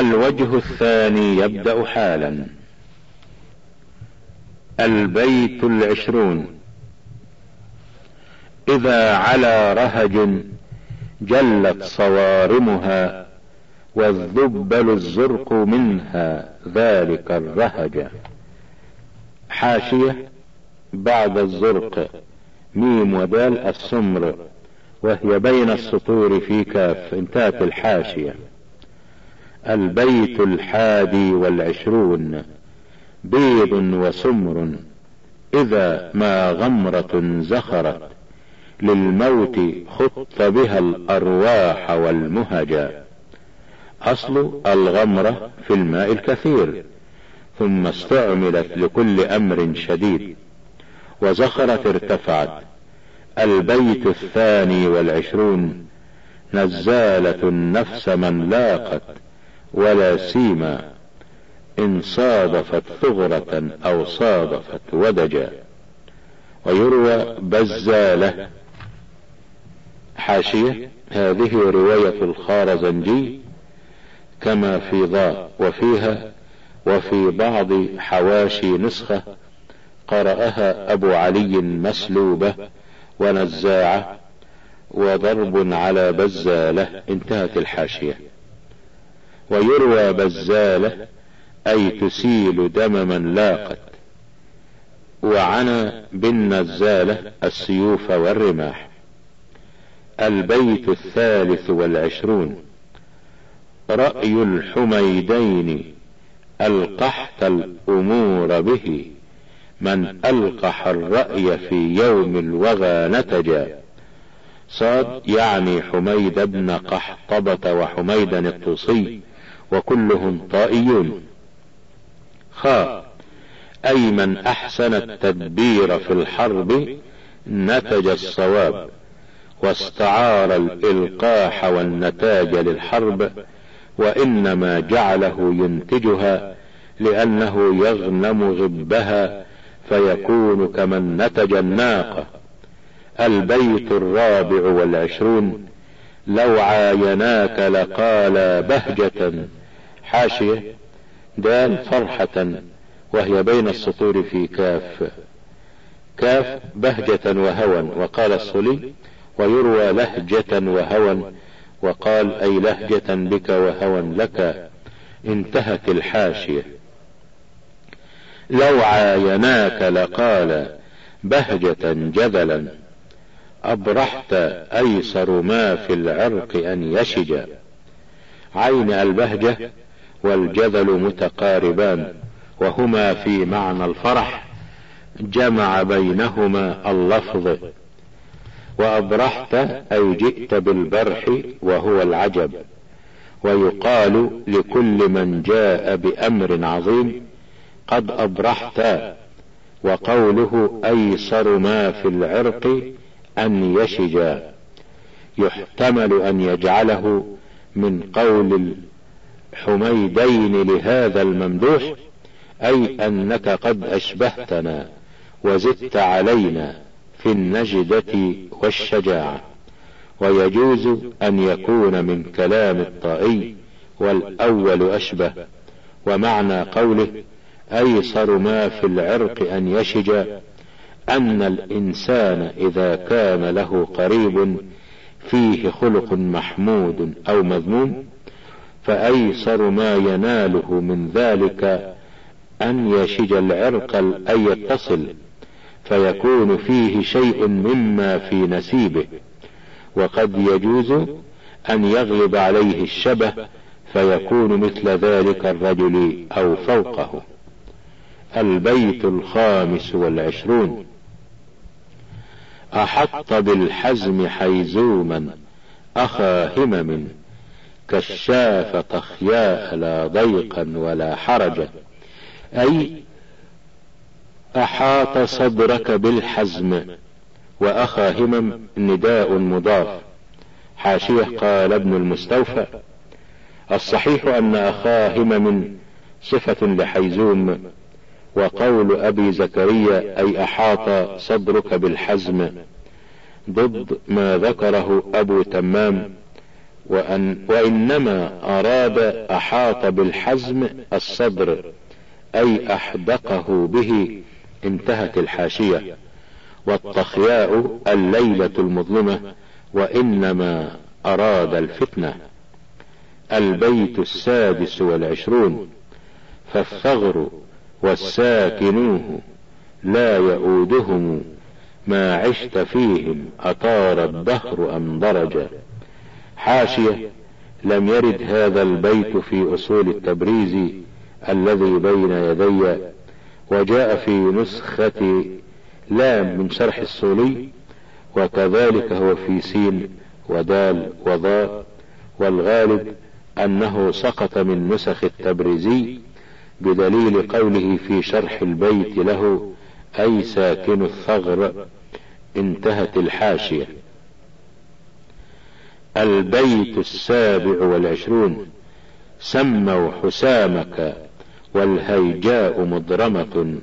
الوجه الثاني يبدأ حالا. البيت العشرون. إذا على رهج جلت صوارمها والذبل الزرق منها ذلك الرهج. حاشية بعد الزرق ميم ودال السمر وهي بين السطور في كاف انتهت الحاشية. البيت الحادي والعشرون بيض وسمر إذا ما غمرة زخرت للموت خط بها الأرواح والمهجا. أصل الغمرة في الماء الكثير ثم استعملت لكل أمر شديد وزخرت ارتفعت. البيت الثاني والعشرون نزالة النفس من لاقت. ولا سيما إن صادفت ثغرة أو صادفت ودجا. ويروى بزالة حاشية هذه رواية الخارزنجي كما في ضاء وفيها وفي بعض حواشي نسخة قرأها أبو علي مسلوبة ونزاعة وضرب على بزالة انتهت الحاشية. ويروى بزالة أي تسيل دم من لاقت. وعنى بالنزالة السيوف والرماح. البيت الثالث والعشرون. رأي الحميدين ألقحت الأمور به. من ألقح الرأي في يوم الوغى نتجا. صاد يعني حميد بن قحطبة وحميدا الطوسي. وكلهم طائيون. خاء أي من أحسن التدبير في الحرب نتج الصواب واستعار الإلقاح والنتاج للحرب وإنما جعله ينتجها لأنه يغنم غبها فيكون كمن نتج الناقة. البيت الرابع والعشرون. لو عايناك لقال بهجة. حاشية. دال فرحة وهي بين السطور في كاف. كاف بهجة وهوى. وقال الصلي ويروى لهجة وهوى. وقال أي لهجة بك وهوى لك. انتهت الحاشية. لو عايناك لقال بهجة جذلا أبرحت أيسر ما في العرق أن يشج. عين البهجة والجذل متقاربان وهما في معنى الفرح جمع بينهما اللفظ. وأبرحت أي جئت بالبرح وهو العجب. ويقال لكل من جاء بأمر عظيم قد أبرحت وقوله أيسر ما في العرق أن يشجا يحتمل أن يجعله من قول الحميدين لهذا الممدوح أي أنك قد أشبهتنا وزدت علينا في النجدة والشجاعة. ويجوز أن يكون من كلام الطائي والأول أشبه ومعنى قوله أيسر ما في العرق أن يشج أن الإنسان إذا كان له قريب فيه خلق محمود أو مذموم فأيسر ما يناله من ذلك أن يشج العرق أن يتصل فيكون فيه شيء مما في نسيبه. وقد يجوز أن يغلب عليه الشبه فيكون مثل ذلك الرجل أو فوقه. البيت الخامس والعشرون. أحط بالحزم حيزوما أخا همم كشاف طخياء لا ضيقا ولا حرجا أي أحاط صدرك بالحزم وأخا همم نداء مضاف. حاشية قال ابن المستوفى. الصحيح أن أخا همم صفة لحيزوم. وقول أبي زكريا أي أحاط صدرك بالحزم ضد ما ذكره أبو تمام وأن وإنما أراد أحاط بالحزم الصدر أي أحدقه به انتهت الحاشية. والطخياء الليلة المظلمة وإنما أراد الفتنة. البيت السادس والعشرون فالثغر والساكنوه لا يؤودهم ما عشت فيهم أطار الدهر أم درجا حاشية لم يرد هذا البيت في أصول التبريز الذي بين يدي وجاء في نسخة لام من شرح الصولي وكذلك هو في سين ودال وضاء والغالب أنه سقط من نسخ التبريزي بدليل قوله في شرح البيت له أي ساكن الثغر؟ انتهت الحاشية. البيت السابع والعشرون سموا حسامك والهيجاء مضرمة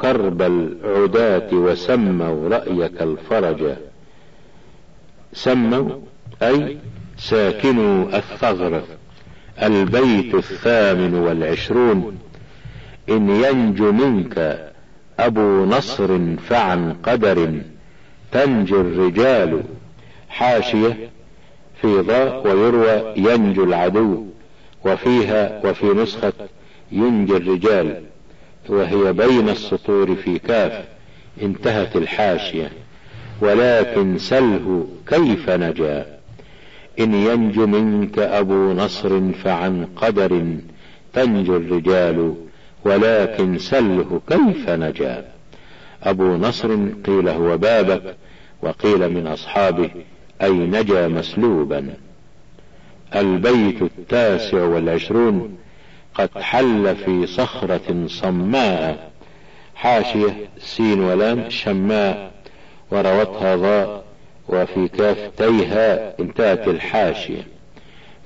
كرب العداة وسموا رأيك الفرج. سموا أي ساكنوا الثغر. البيت الثامن والعشرون إن ينج منك أبو نصر فعن قدر تنجو الرجال حاشية في ضاء ويروى ينجو العدو وفيها وفي نسخة ينجي الرجال وهي بين السطور في كاف انتهت الحاشية ولكن سله كيف نجا إن ينج منك أبو نصر فعن قدر تنجو الرجال ولكن سله كيف نجا؟ أبو نصر قيل هو بابك وقيل من أصحابه أي نجا مسلوبا. البيت التاسع والعشرون قد حل في صخرة صماء. حاشية سين ولام شماء. وروتها ضاء وفي كاف تيها انتهت الحاشية.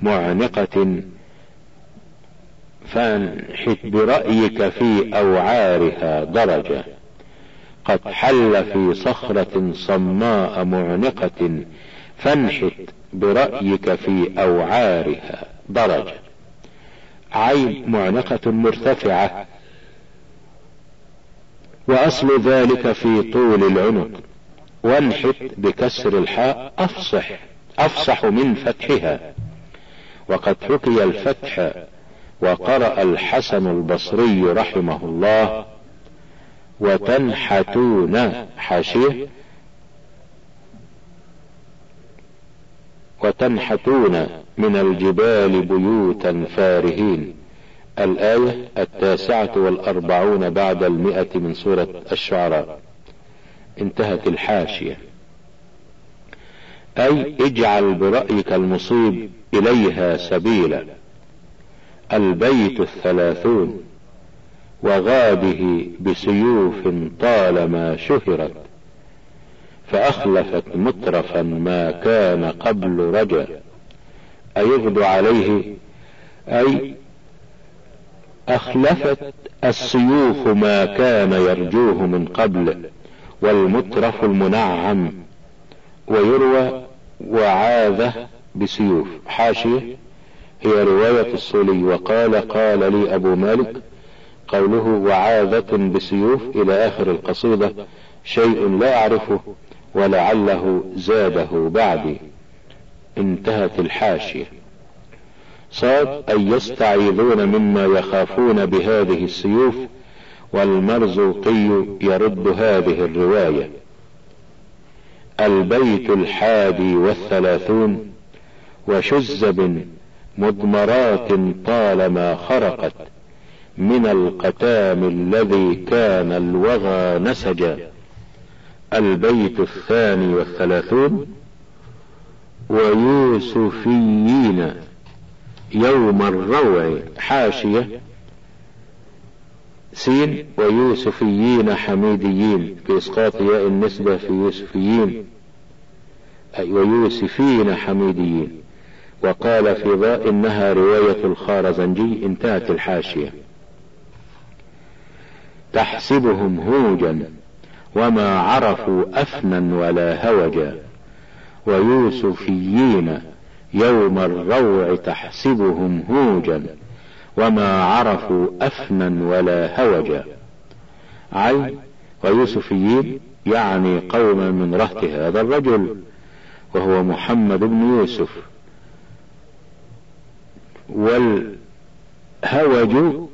معنقة فانحت برأيك في أوعارها درجة. قد حل في صخرة صماء معنقة فانحت برأيك في أوعارها درجة. عين معنقة مرتفعة وأصل ذلك في طول العنق. وانحت بكسر الحاء أفصح أفصح من فتحها. وقد حكي الفتح وقرأ الحسن البصري رحمه الله وتنحتون حاشية وتنحتون من الجبال بيوتا فارهين الآية التاسعة والأربعون بعد المئة من سورة الشعراء. انتهت الحاشية. أي اجعل برأيك المصيب إليها سبيلا. البيت الثلاثون وغابه بسيوف طالما شهرت فأخلفت مترفا ما كان قبل رجا أيغدو عليه؟ أي أخلفت السيوف ما كان يرجوه من قبل والمترف المنعم ويروى وعاذة بسيوف. حاشية؟ هي رواية الصولي وقال قال لي أبو مالك قوله وعاذة بسيوف إلى آخر القصيدة شيء لا أعرفه ولعله زاده بعدي. انتهت الحاشية. صاد أن يستعيذون مما يخافون بهذه السيوف والمرزوقي يرد هذه الرواية البيت الحادي والثلاثون وشزب مضمرات طالما خرقت من القتام الذي كان الوغى نسجا. البيت الثاني والثلاثون ويوسفيين يوم الروع حاشية. سين ويوسفيين حميديين في إسقاط ياء النسبة في يوسفيين. أي ويوسفين حميديين. وقال في ضاء إنها رواية الخارزنجي انتهت الحاشية. تحسبهم هوجا وما عرفوا أفنا ولا هوجا ويوسفيين يوم الروع تحسبهم هوجا وما عرفوا أفنا ولا هوجا. عين ويوسفيين يعني قوما من رهط هذا الرجل وهو محمد بن يوسف. والهوج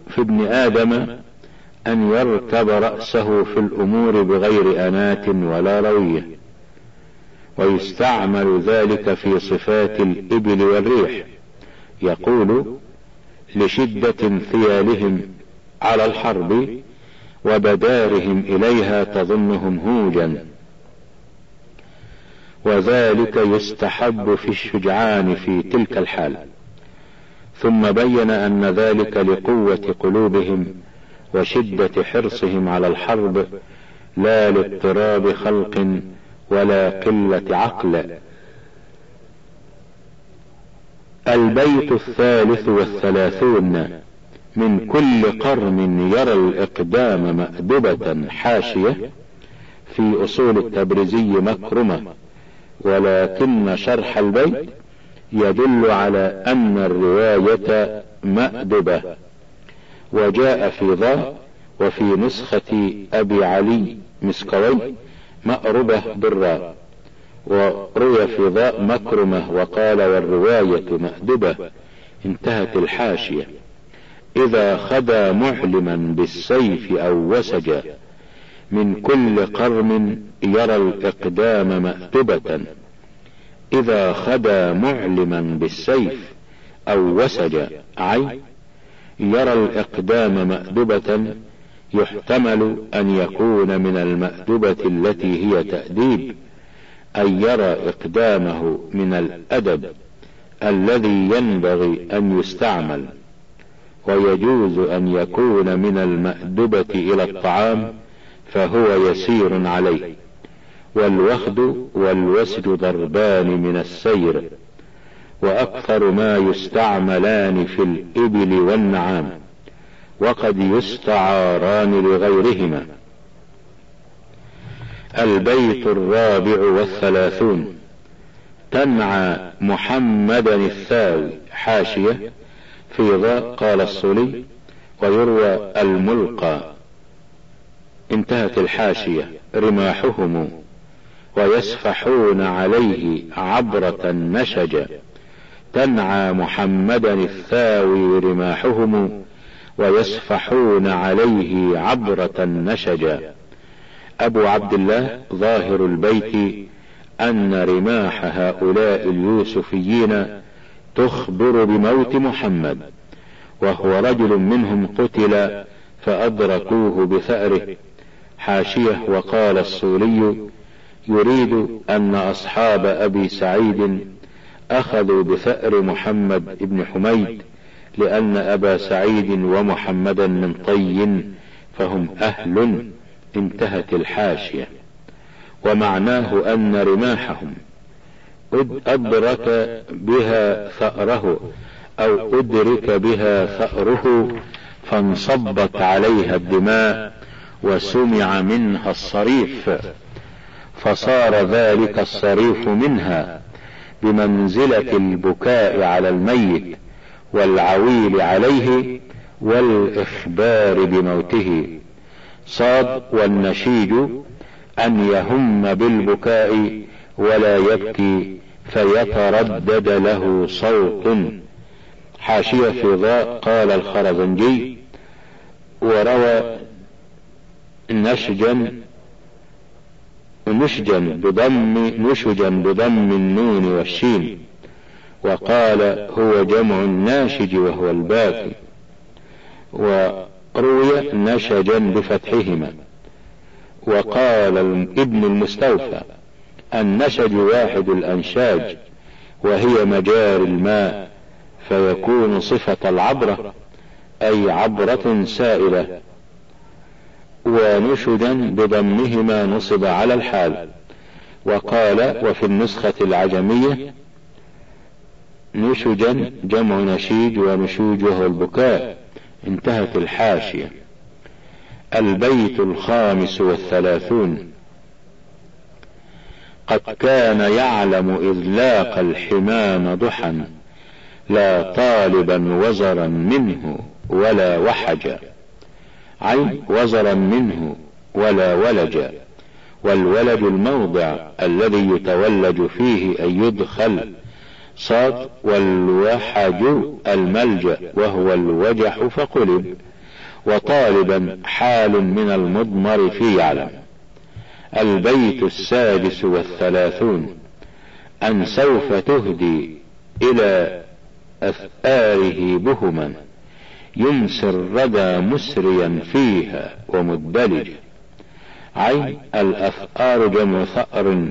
في ابن آدم أن يركب رأسه في الأمور بغير أنات ولا روية ويستعمل ذلك في صفات الإبل والريح يقول لشدة ثيالهم على الحرب وبدارهم إليها تظنهم هوجا. وذلك يستحب في الشجعان في تلك الحال. ثم بين أن ذلك لقوة قلوبهم وشدة حرصهم على الحرب لا لاضطراب خلق ولا قلة عقل. البيت الثالث والثلاثون من كل قرن يرى الإقدام مأدبة حاشية في أصول التبرزي مكرمة ولكن شرح البيت يدل على أن الرواية مأدبة. وجاء في ضاء وفي نسخة أبي علي مسكوي مأربة بالراء وروي في ضاء مكرمة وقال والرواية مأدبة. انتهت الحاشية. إذا خدا معلما بالسيف أو وسجا من كل قرم يرى الإقدام مأدبة. إذا خدا معلما بالسيف أو وسج عين يرى الإقدام مأدبة يحتمل أن يكون من المأدبة التي هي تأديب أن يرى إقدامه من الأدب الذي ينبغي أن يستعمل. ويجوز أن يكون من المأدبة إلى الطعام فهو يسير عليه. والوخد والوسج ضربان من السير وأكثر ما يستعملان في الإبل والنعام وقد يستعاران لغيرهما. البيت الرابع والثلاثون. تنعى محمدا الثاوي حاشية في ضاء قال الصلي ويروى الملقى. انتهت الحاشية رماحهم. ويسفحون عليه عبرة نشجا تنعى محمدا الثاوي رماحهم ويسفحون عليه عبرة نشجا أبو عبد الله ظاهر البيت أن رماح هؤلاء اليوسفيين تخبر بموت محمد وهو رجل منهم قتل فأدركوه بثأره. حاشية وقال الصولي يريد أن أصحاب أبي سعيد أخذوا بثأر محمد بن حميد لأن أبا سعيد ومحمدا من طي فهم أهل انتهت الحاشية. ومعناه أن رماحهم أدرك بها ثأره أو أدرك بها ثأره فانصبت عليها الدماء وسمع منها الصريف. فصار ذلك الصريف منها بمنزلة البكاء على الميت والعويل عليه والإخبار بموته. صاد والنشيج أن يهم بالبكاء ولا يبكي فيتردد له صوت. حاشية في ضاء قال الخرزنجي وروى نشجا نشجا بضم نشجا بضم النون والشين. وقال هو جمع الناشج وهو الباكي وروي نشجا بفتحهما. وقال ابن المستوفى النشج واحد الأنشاج وهي مجاري الماء فيكون صفة العبرة أي عبرة سائلة. ونشدا بضمهما نصب على الحال. وقال وفي النسخة العجمية نشجا جمع نشيج ونشوج وهو البكاء انتهت الحاشية. البيت الخامس والثلاثون. قد كان يعلم إذ لاق الحمام ضحى لا طالبا وزرا منه ولا وحجا. عين وزرا منه ولا ولجا والولد الموضع الذي يتولج فيه أن يدخل صاد والوحج الملجأ وهو الوجح فقلب وطالبا حال من المضمر في يعلم. البيت السادس والثلاثون أن سوف تهدي إلى أثآره بهما. يمسي الردى مسريا فيها ومدلجا عين الأثآر جمع ثأر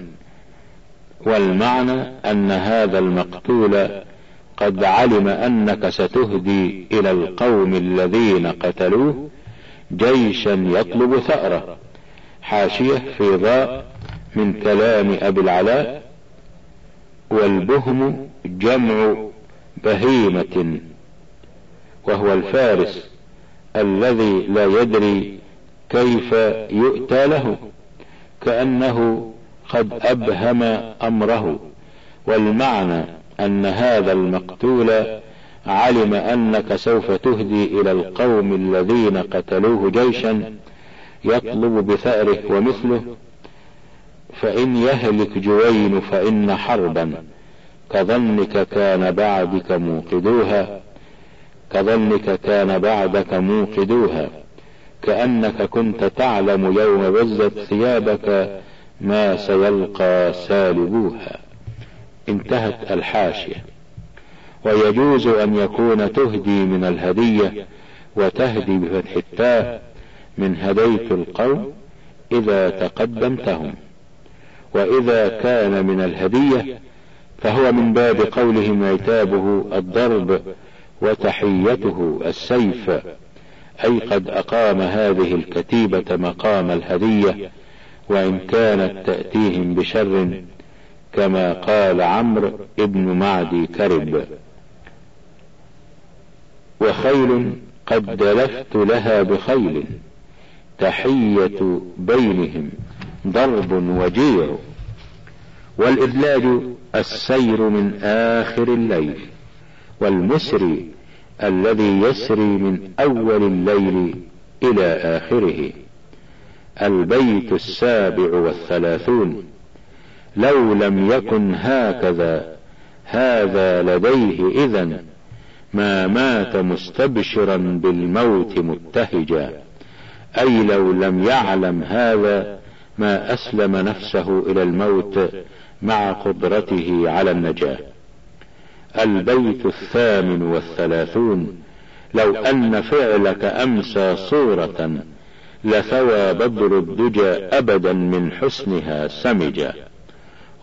والمعنى أن هذا المقتول قد علم أنك ستهدي إلى القوم الذين قتلوه جيشا يطلب ثأره. حاشية في ضاء من كلام أبي العلاء والبهم جمع بهيمة. وهو الفارس الذي لا يدري كيف يؤتى له كأنه قد أبهم أمره. والمعنى أن هذا المقتول علم أنك سوف تهدي إلى القوم الذين قتلوه جيشا يطلب بثأره ومثله فإن يهلك جوين فإن حربا كظنك كان بعدك موقدوها. كظنك كان بعدك موقدوها. كأنك كنت تعلم يوم بزت ثيابك ما سيلقى سالبوها. انتهت الحاشية. ويجوز أن يكون تهدي من الهدية وتهدي بفتح التاء من هديت القوم إذا تقدمتهم. وإذا كان من الهدية فهو من باب قولهم عتابه الضرب وتحيته السيف. أي قد أقام هذه الكتيبة مقام الهدية وإن كانت تأتيهم بشر كما قال عمرو ابن معدي كرب. وخيل قد دلفت لها بخيل تحية بينهم ضرب وجيع والإدلاج السير من آخر الليل. والمسري الذي يسري من أول الليل إلى آخره. البيت السابع والثلاثون. لو لم يكن هكذا هذا لديه إذا ما مات مستبشرا بالموت مبتهجا أي لو لم يعلم هذا ما أسلم نفسه إلى الموت مع قدرته على النجاة. البيت الثامن والثلاثون. لو أن فعلك أمسى صورة لثوى بدر الدجى أبدا من حسنها سمجا.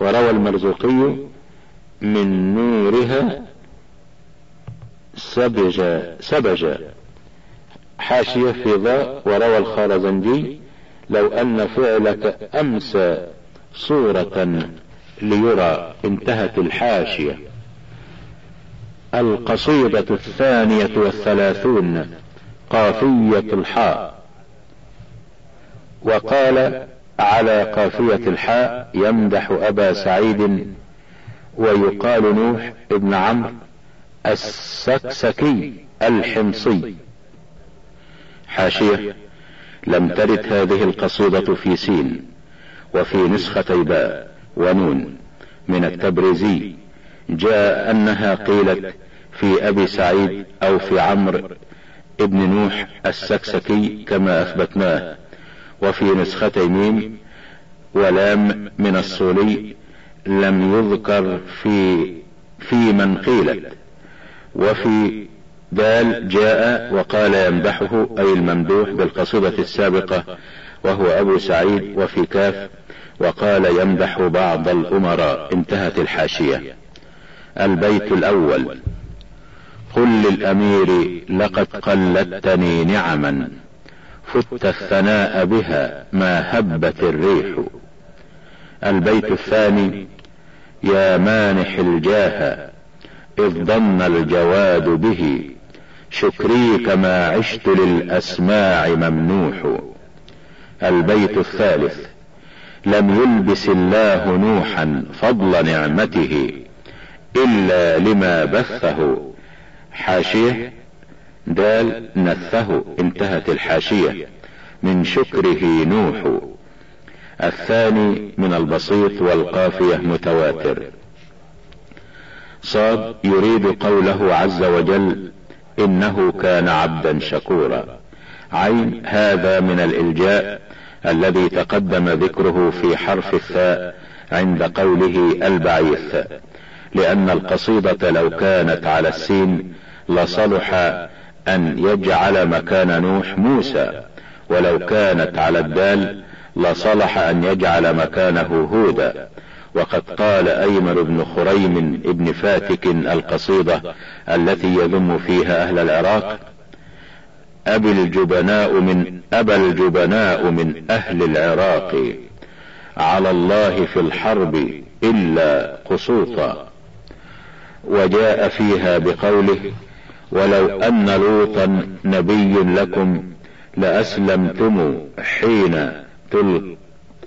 وروى المرزوقي من نورها سبجا سبجا. حاشية في ضاء وروى الخارزنجي لو أن فعلك أمسى صورة ليرى انتهت الحاشية. القصيدة الثانية والثلاثون قافية الحاء. وقال على قافية الحاء يمدح أبا سعيد ويقال نوح ابن عمرو السكسكي الحمصي. حاشية لم ترد هذه القصيدة في سين وفي نسختي باء ونون من التبريزي. جاء أنها قيلت في أبي سعيد أو في عمرو ابن نوح السكسكي كما أثبتناه وفي نسختي ميم ولام من الصولي لم يذكر في في من قيلت وفي دال جاء وقال يمدحه أي الممدوح بالقصيدة السابقة وهو أبو سعيد وفي كاف وقال يمدح بعض الأمراء انتهت الحاشية. البيت الأول. قل للأمير لقد قلدتني نعما فت الثناء بها ما هبت الريح. البيت الثاني يا مانح الجاه إذ ضن الجواد به شكري كما عشت للأسماع ممنوح. البيت الثالث لم يلبس الله نوحا فضل نعمته. إلا لما بثه. حاشية دال نثه انتهت الحاشية. من شكره نوح. الثاني من البسيط والقافية متواتر. صاد يريد قوله عز وجل إنه كان عبدا شكورا. عين هذا من الإلجاء الذي تقدم ذكره في حرف الثاء عند قوله البعيث. لأن القصيدة لو كانت على السين لصلح أن يجعل مكان نوح موسى ولو كانت على الدال لصلح أن يجعل مكانه هودا. وقد قال أيمن بن خريم ابن فاتك القصيدة التي يذم فيها أهل العراق أبي الجبناء من ابى الجبناء من أهل العراق. على الله في الحرب إلا قسوطا وجاء فيها بقوله ولو أن لوطا نبي لكم لأسلمتم حين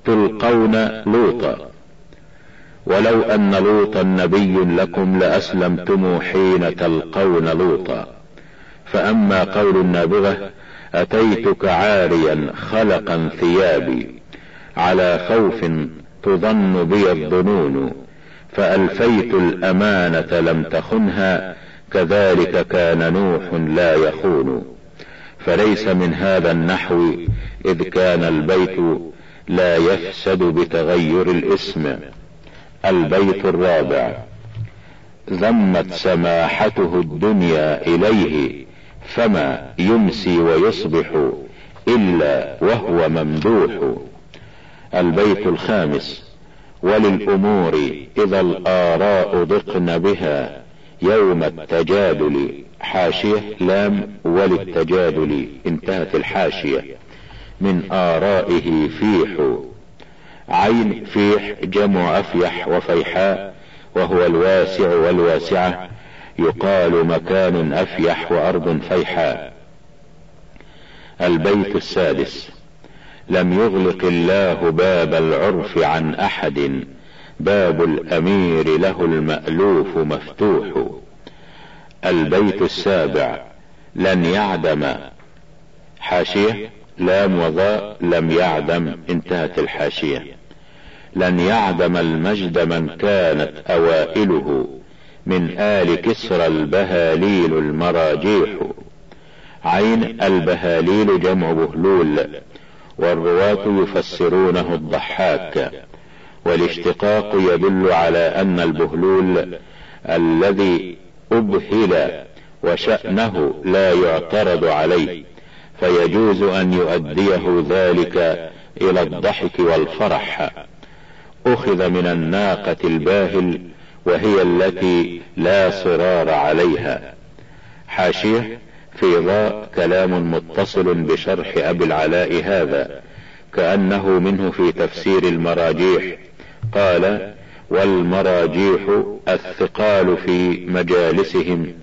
تلقون لوطا. ولو أن لوطا نبي لكم لأسلمتم حين تلقون لوطا. فأما قول النابغة أتيتك عاريا خلقا ثيابي على خوف تظن بي الظنون. فألفيت الأمانة لم تخنها كذلك كان نوح لا يخون. فليس من هذا النحو إذ كان البيت لا يفسد بتغير الاسم. البيت الرابع. ذمت سماحته الدنيا إليه فما يمسي ويصبح إلا وهو ممدوح. البيت الخامس. وللأمور إذا الآراء ضقن بها يوم التجادل. حاشية لام وللتجادل. انتهت الحاشية. من آرائه فيح. عين فيح جمع أفيح وفيحاء وهو الواسع والواسعة. يقال مكان أفيح وأرض فيحاء. البيت السادس. لم يغلق الله باب العرف عن أحد. باب الأمير له المألوف مفتوح. البيت السابع. لن يعدم. حاشية. لام وضاء. لم يعدم. انتهت الحاشية. لن يعدم المجد من كانت أوائله. من آل كسرى البهاليل المراجيح. عين البهاليل جمع بهلول. والرواة يفسرونه الضحاك والاشتقاق يدل على أن البهلول الذي أبهل وشأنه لا يعترض عليه فيجوز أن يؤديه ذلك إلى الضحك والفرح. أخذ من الناقة الباهل وهي التي لا صرار عليها. حاشية في ضاء كلام متصل بشرح أبي العلاء هذا كأنه منه في تفسير المراجيح. قال والمراجيح الثقال في مجالسهم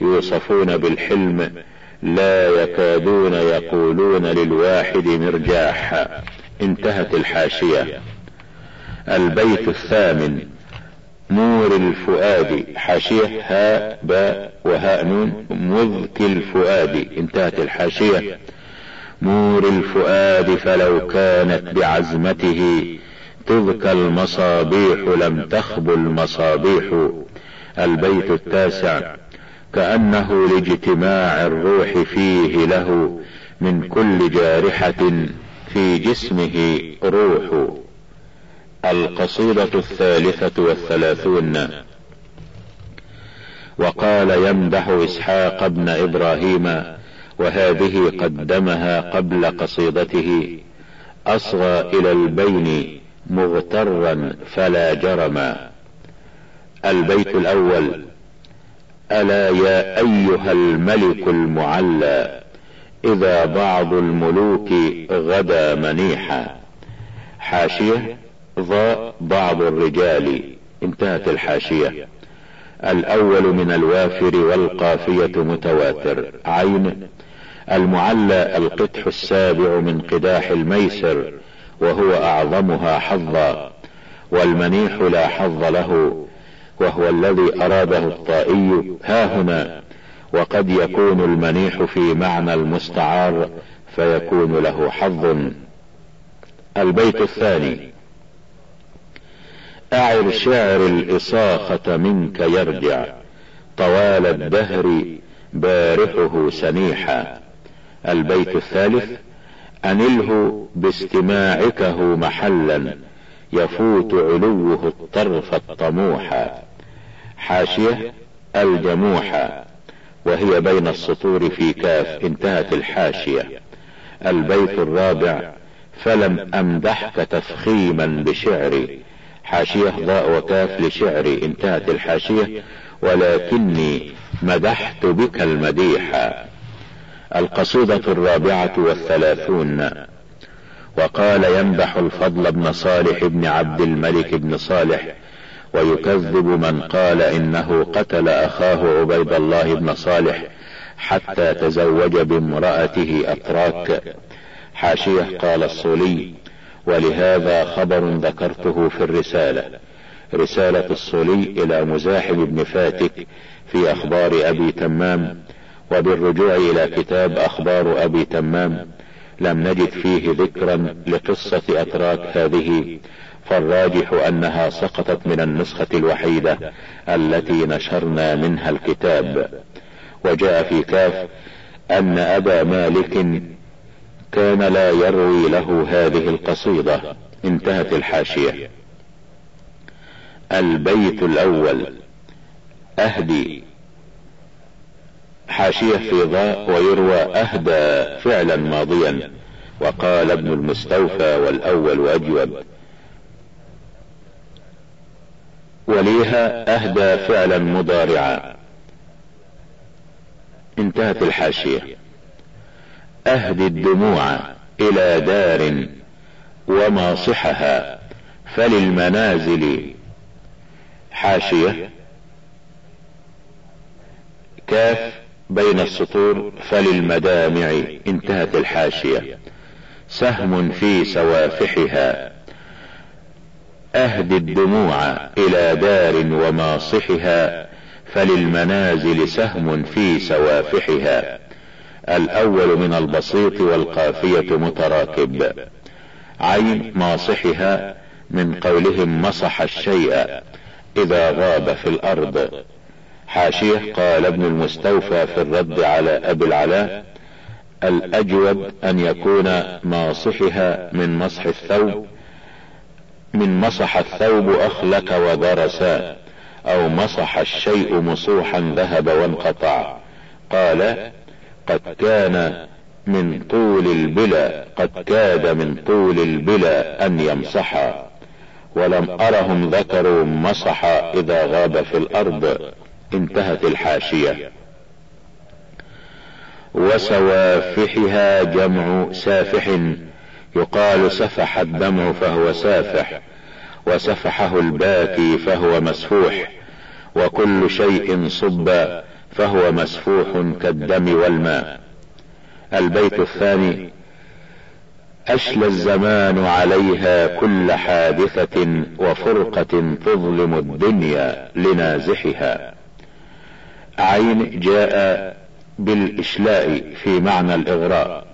يوصفون بالحلم لا يكادون يقولون للواحد مرجاح انتهت الحاشية. البيت الثامن. نور الفؤاد حاشية هاء باء وهاء نون مذك الفؤاد انتهت الحاشية. نور الفؤاد فلو كانت بعزمته تذكى المصابيح لم تخب المصابيح. البيت التاسع كأنه لاجتماع الروح فيه له من كل جارحة في جسمه روح. القصيدة الثالثة والثلاثون. وقال يمدح إسحاق بن إبراهيم وهذه قدمها قبل قصيدته أصغى إلى البين مغترا فلا جرما. البيت الأول ألا يا أيها الملك المعلى إذا بعض الملوك غدا منيحا. حاشية ضاء بعض الرجال. انتهت الحاشية. الأول من الوافر والقافية متواتر. عين. المعلى القدح السابع من قداح الميسر وهو أعظمها حظا. والمنيح لا حظ له وهو الذي أراده الطائي. ها هنا. وقد يكون المنيح في معنى المستعار فيكون له حظ. البيت الثاني. اعر شعر الاصاخة منك يرجع. طوال الدهر بارحه سنيحا البيت الثالث أنله باستماعكه محلا. يفوت علوه الطرف الطموحا. حاشية الجموحة وهي بين السطور في كاف انتهت الحاشية. البيت الرابع فلم أمدحك تفخيما بشعري. حاشية ضاء وكاف لشعري انتهت الحاشية ولكني مدحت بك المديحة القصيدة الرابعة والثلاثون. وقال ينبح الفضل بن صالح بن عبد الملك بن صالح ويكذب من قال إنه قتل أخاه عبيد الله بن صالح حتى تزوج بامرأته أتراك. حاشية قال الصولي. ولهذا خبر ذكرته في الرسالة. رسالة الصولي إلى مزاحم بن فاتك في أخبار أبي تمام وبالرجوع إلى كتاب أخبار أبي تمام لم نجد فيه ذكرا لقصة أتراك هذه فالراجح أنها سقطت من النسخة الوحيدة التي نشرنا منها الكتاب. وجاء في كاف أن أبا مالك كان لا يروي له هذه القصيدة. انتهت الحاشية. البيت الأول. أهدي. حاشية في ضاء ويروى أهدى فعلا ماضيا. وقال ابن المستوفى والأول اجود وليها أهدى فعلا مضارعا. انتهت الحاشية. اهدي الدموع إلى دار وماصحها فللمنازل حاشية كاف بين السطور فللمدامع انتهت الحاشية. سهم في سوافحها اهدي الدموع إلى دار وماصحها فللمنازل سهم في سوافحها. الأول من البسيط والقافية متراكب. عين ماصحها من قولهم مصح الشيء إذا غاب في الأرض. حاشية قال ابن المستوفى في الرد على أبي العلاء الأجود أن يكون ماصحها من مصح الثوب من مصح الثوب اخلك ودرسا أو مصح الشيء مصوحا ذهب وانقطع. قال قد كان من طول البلا قد كاد من طول البلا أن يمسحا. ولم أرهم ذكروا مسح إذا غاب في الأرض انتهت الحاشية. وسوافحها جمع سافح يقال سفح الدمع فهو سافح وسفحه الباكي فهو مسفوح وكل شيء صب فهو مسفوح كالدم والماء. البيت الثاني أشلى الزمان عليها كل حادثة وفرقة تظلم الدنيا لنازحها. عين جاء بالإشلاء في معنى الإغراء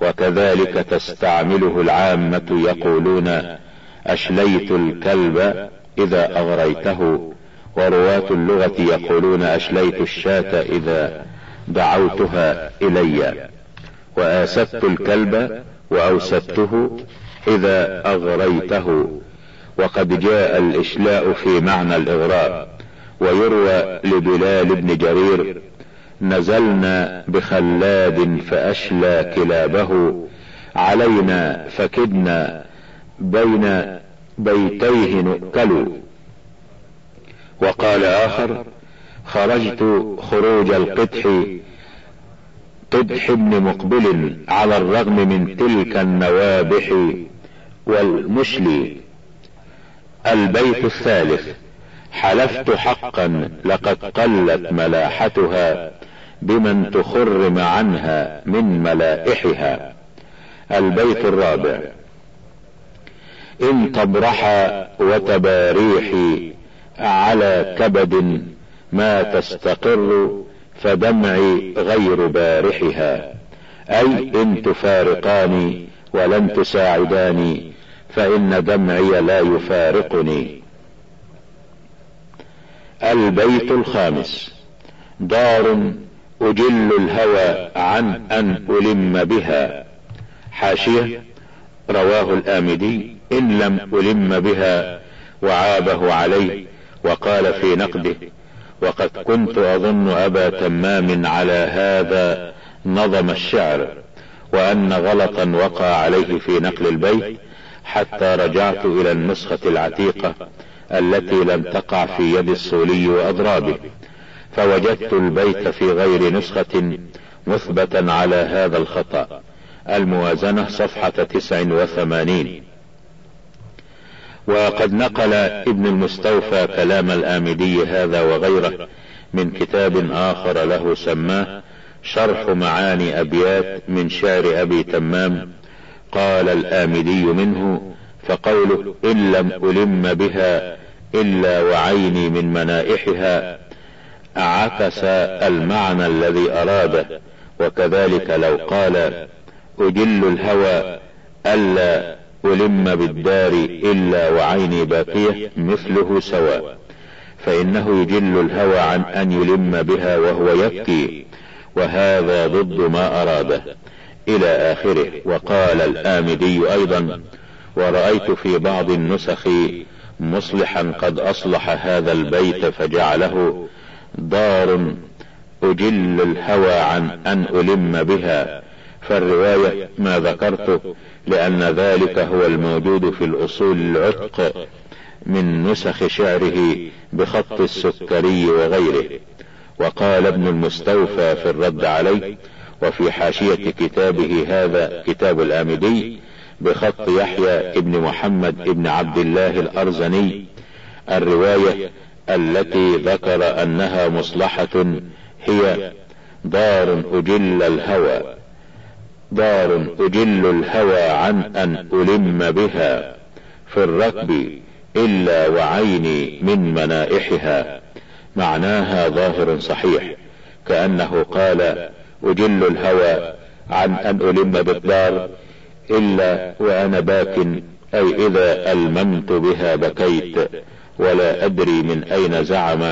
وكذلك تستعمله العامة يقولون أشليت الكلب إذا أغريته ورواة اللغة يقولون أشليت الشاة إذا دعوتها إلي. وآسدت الكلب وأوسدته إذا أغريته. وقد جاء الإشلاء في معنى الإغراء. ويروى لبلال بن جرير نزلنا بخلاد فأشلى كلابه. علينا فكدنا بين بيتيه نؤكل. وقال آخر خرجت خروج القدح قدح ابن مقبل على الرغم من تلك النوابح والمشلي البيت الثالث حلفت حقا لقد قلت ملاحتها بمن تخرم عنها من ملائحها. البيت الرابع إن تبرح وتباريحي على كبد ما تستقر فدمعي غير بارحها. أي إن تفارقاني ولن تساعداني فإن دمعي لا يفارقني. البيت الخامس. دار أجل الهوى عن أن ألم بها. حاشية. رواه الآمدي إن لم ألم بها وعابه عليه. وقال في نقده وقد كنت أظن أبا تمام على هذا نظم الشعر وأن غلطا وقع عليه في نقل البيت حتى رجعت إلى النسخة العتيقة التي لم تقع في يد الصولي وأضرابه فوجدت البيت في غير نسخة مثبتا على هذا الخطأ الموازنة صفحة تسع وثمانين. وقد نقل ابن المستوفى كلام الآمدي هذا وغيره من كتاب آخر له سماه شرح معاني أبيات من شعر أبي تمام. قال الآمدي منه فقوله إن لم ألم بها إلا وعيني من منائحها عكس المعنى الذي أراده. وكذلك لو قال أجل الهوى ألا ألم بالدار إلا وعيني باقية مثله سواء فإنه يجل الهوى عن أن يلم بها وهو يبكي. وهذا ضد ما أراده. إلى آخره. وقال الآمدي أيضا ورأيت في بعض النسخ مصلحا قد أصلح هذا البيت فجعله دار أجل الهوى عن أن ألم بها. فالرواية ما ذكرته لأن ذلك هو الموجود في الأصول العتق من نسخ شعره بخط السكري وغيره. وقال ابن المستوفى في الرد عليه وفي حاشية كتابه هذا كتاب الآمدي بخط يحيى ابن محمد ابن عبد الله الأرزني الرواية التي ذكر أنها مصلحة هي دار أجل الهوى. دار أجل الهوى عن أن ألم بها في الركب إلا وعيني من منائحها. معناها ظاهر صحيح كأنه قال أجل الهوى عن أن ألم بالدار إلا وأنا باك أي إذا ألممت بها بكيت ولا أدري من أين زعم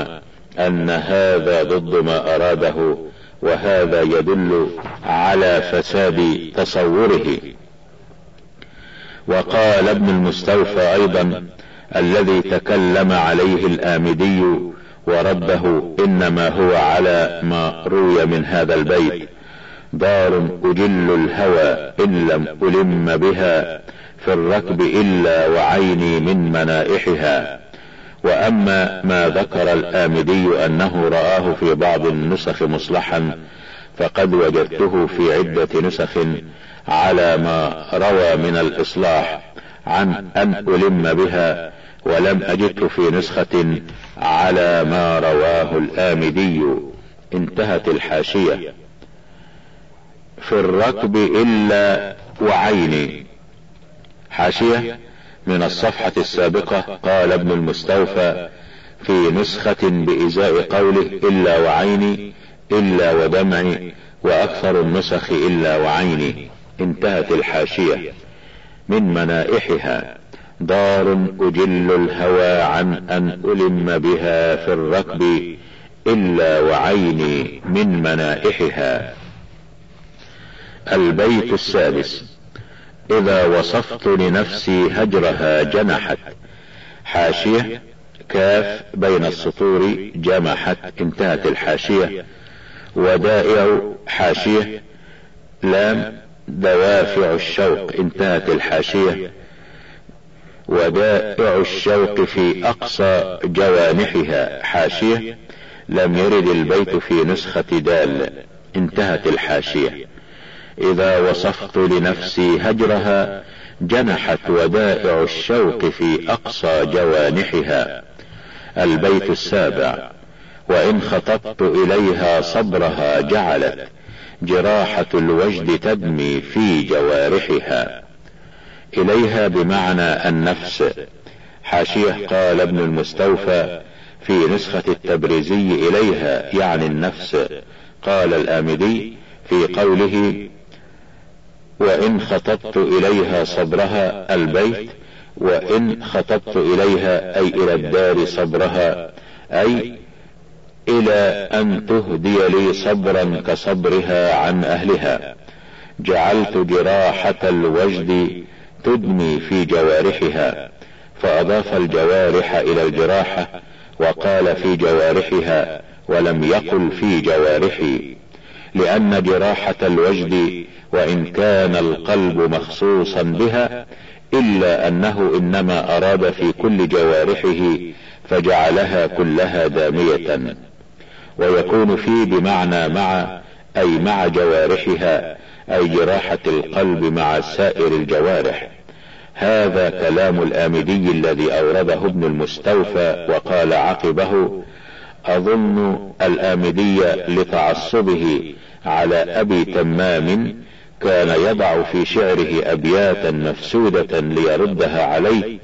أن هذا ضد ما أراده وهذا يدل على فساد تصوره. وقال ابن المستوفى أيضا الذي تكلم عليه الآمدي ورده إنما هو على ما روي من هذا البيت. دار أجل الهوى إن لم ألم بها في الركب إلا وعيني من منائحها. وأما ما ذكر الآمدي أنه رآه في بعض النسخ مصلحا فقد وجدته في عدة نسخ على ما روى من الإصلاح عن أن ألم بها ولم أجده في نسخة على ما رواه الآمدي. انتهت الحاشية. في الركب إلا وعيني. حاشية؟ من الصفحة السابقة قال ابن المستوفى في نسخة بإزاء قوله إلا وعيني إلا ودمعي وأكثر النسخ إلا وعيني. انتهت الحاشية. من منائحها دار أجل الهوى عن أن ألم بها في الركب إلا وعيني من منائحها. البيت السادس. إذا وصفت لنفسي هجرها جنحت. حاشية كاف بين السطور جمحت انتهت الحاشية. ودائع حاشية لام دوافع الشوق انتهت الحاشية. ودائع الشوق في أقصى جوانحها حاشية لم يرد البيت في نسخة دال انتهت الحاشية. إذا وصفت لنفسي هجرها جنحت ودائع الشوق في أقصى جوانحها. البيت السابع. وإن خطبت إليها صبرها جعلت جراحة الوجد تدمي في جوارحها. إليها بمعنى النفس. حاشية قال ابن المستوفى في نسخة التبريزي إليها يعني النفس. قال الآمدي في قوله وإن خطبت إليها صبرها البيت وإن خطبت إليها أي إلى الدار صبرها أي إلى أن تهدي لي صبرا كصبرها عن أهلها. جعلت جراحة الوجد تدمي في جوارحها فأضاف الجوارح إلى الجراحة وقال في جوارحها ولم يقل في جوارحي. لأن جراحة الوجد وإن كان القلب مخصوصا بها إلا أنه إنما أراد في كل جوارحه فجعلها كلها دامية. ويكون في بمعنى مع أي مع جوارحها أي جراحة القلب مع سائر الجوارح. هذا كلام الآمدي الذي أورده ابن المستوفى وقال عقبه أظن الآمدي لتعصبه على أبي تمام كان يضع في شعره أبياتا مفسودة ليردها عليه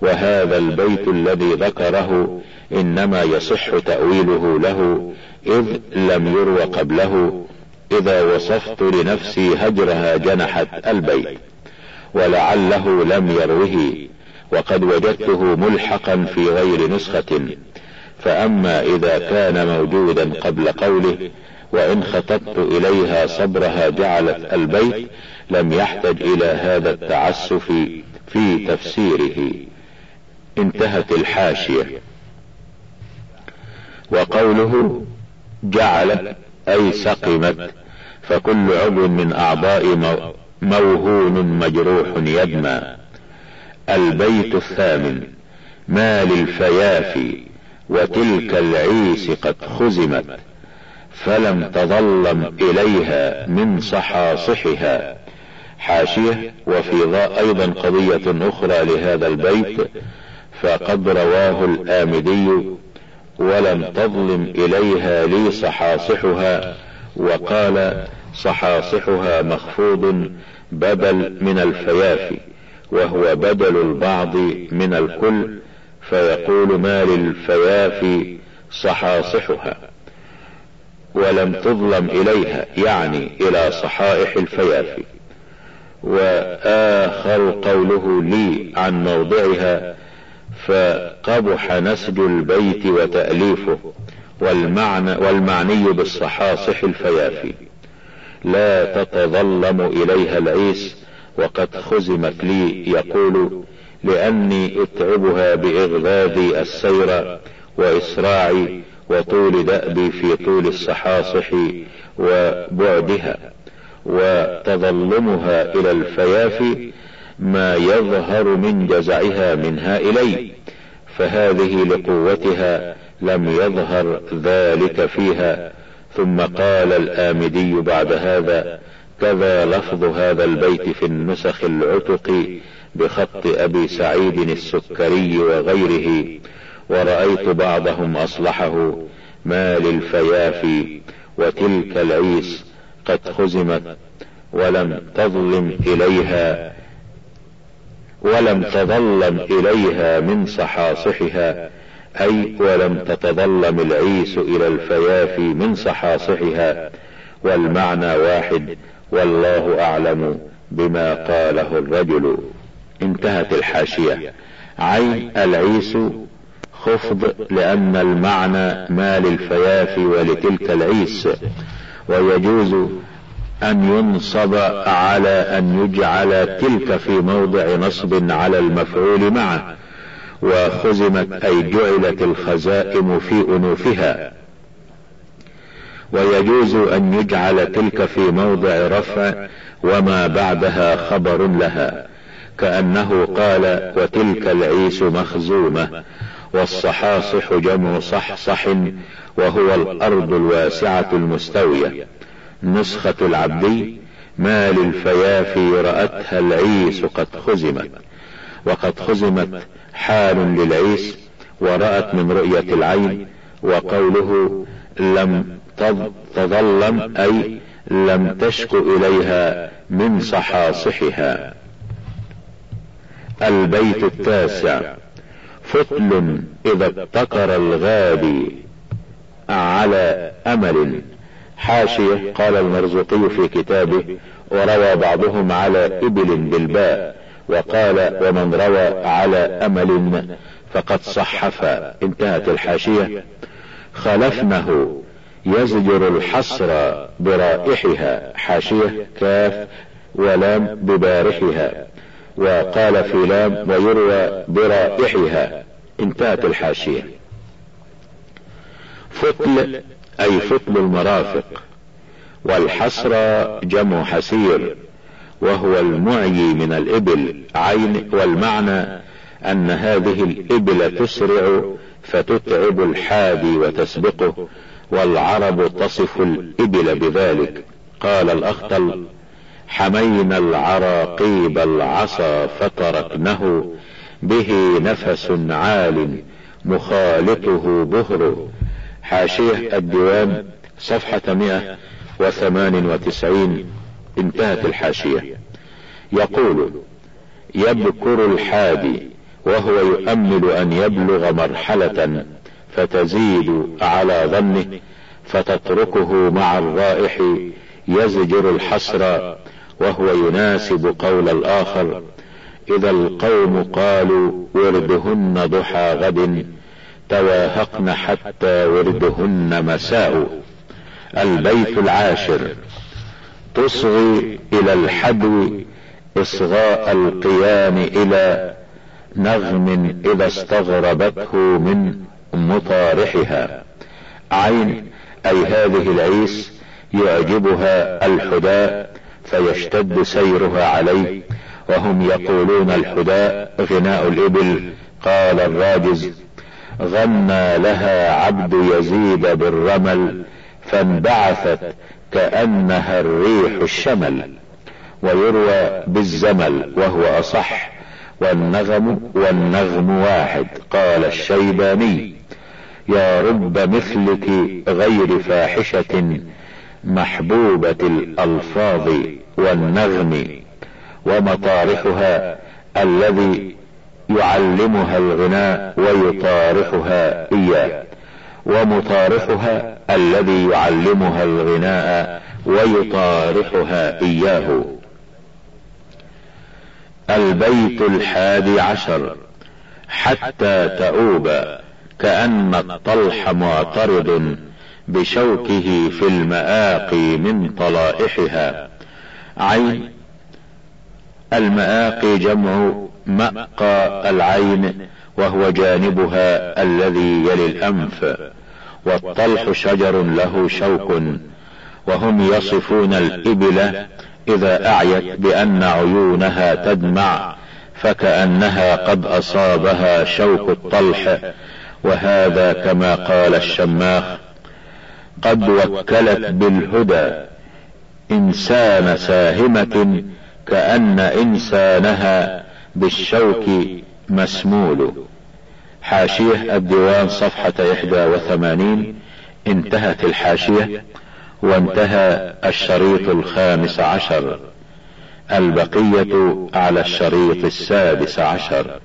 وهذا البيت الذي ذكره إنما يصح تأويله له إذ لم يروى قبله إذا وصفت لنفسي هجرها جنحت البيت ولعله لم يروه وقد وجدته ملحقا في غير نسخة فأما إذا كان موجودا قبل قوله وإن خطبت إليها صبرها جعلت البيت لم يحتج إلى هذا التعسف في تفسيره. انتهت الحاشية. وقوله جعلت أي سقمت فكل عضو من أعضاء موهون مجروح يدمى. البيت الثامن ما للفيافي وتلك العيس قد خزمت. فلم تظلم إليها من صحاصحها. حاشية وفي ذا أيضا قضية أخرى لهذا البيت فقد رواه الآمدي ولم تظلم إليها لي صحاصحها وقال صحاصحها مخفوض بدل من الفيافي وهو بدل البعض من الكل فيقول ما للفيافي صحاصحها ولم تظلم إليها يعني إلى صحائح الفيافي وآخر قوله لي عن موضعها فقبح نسج البيت وتأليفه والمعنى والمعني بالصحاصح الفيافي لا تتظلم إليها العيس وقد خزمت لي يقول لأني أتعبها بإغذاذي السير وإسراعي وطول دأبي في طول الصحاصح وبعدها وتظلمها إلى الفيافي ما يظهر من جزعها منها إلي فهذه لقوتها لم يظهر ذلك فيها. ثم قال الآمدي بعد هذا كذا لفظ هذا البيت في النسخ العتق بخط أبي سعيد السكري وغيره ورأيت بعضهم أصلحه. ما للفيافي وتلك العيس قد خزمت ولم تظلم إليها ولم تظلم إليها من صحاصحها. أي ولم تتظلم العيس إلى الفيافي من صحاصحها. والمعنى واحد والله أعلم بما قاله الرجل. انتهت الحاشية. عين العيس خفض لأن المعنى ما للفيافي ولتلك العيس ويجوز أن ينصب على أن يجعل تلك في موضع نصب على المفعول معه وخزمت أي جعلت الخزائم في أنوفها. ويجوز أن يجعل تلك في موضع رفع وما بعدها خبر لها كأنه قال وتلك العيس مخزومة. والصحاصح جمع صحصح وهو الأرض الواسعة المستوية. نسخة العبدي ما للفيافي رأتها العيس قد خزمت. وقد خزمت حال للعيس ورأت من رؤية العين وقوله لم تظلم أي لم تشك إليها من صحاصحها. البيت التاسع. فتل إذا ابتكر الغادي على أمل. حاشية قال المرزوقي في كتابه وروى بعضهم على إبل بالباء وقال ومن روى على أمل فقد صحف. انتهت الحاشية. خلفنه يزجر الحصر برائحها. حاشية كاف ولام ببارحها. وقال في لام ويروى برائحها. انتهت الحاشية. فتل أي فتل المرافق. والحصر جمع حسير وهو المعي من الإبل عين والمعنى أن هذه الإبل تسرع فتتعب الحادي وتسبقه والعرب تصف الإبل بذلك. قال الأخطل حمينا العراقيب العصا فتركنه به نفس عال مخالطه بهر حاشية الديوان صفحة مئة وثمان وتسعين انتهت الحاشية. يقول يبكر الحادي وهو يؤمل أن يبلغ مرحلة فتزيد على ظنه فتتركه مع الرائح يزجر الحسر وهو يناسب قول الآخر. إذا القوم قالوا وردهن ضحى غد تواهقن حتى وردهن مساء. البيت العاشر. تصغي إلى الحدو إصغاء القيام إلى نغم إذا استغربته من مطارحها. عين أي هذه العيس يعجبها الحداء فيشتد سيرها عليه. وهم يقولون الحداء غناء الإبل. قال الراجز غنى لها عبد يزيد بالرمل فانبعثت كأنها الريح الشمل. ويروى بالزمل وهو أصح والنغم والنغم واحد. قال الشيباني يا رب مثلك غير فاحشة محبوبة الألفاظ والنغم ومطارحها الذي يعلمها الغناء ويطارحها إياه ومطارحها الذي يعلمها الغناء ويطارحها إياه. البيت الحادي عشر حتى تؤوب كأن الطلح معترض بشوكه في المآقي من طلائحها. عين. المآقي جمع مأقى العين وهو جانبها الذي يلي الأنف. والطلح شجر له شوك وهم يصفون الإبل إذا أعيت بأن عيونها تدمع فكأنها قد أصابها شوك الطلح. وهذا كما قال الشماخ قد وكلت بالهدى. إنسان ساهمة كأن إنسانها بالشوك مسمول. حاشية الديوان صفحة إحدى وثمانين. انتهت الحاشية وانتهى الشريط الخامس عشر. البقية على الشريط السادس عشر.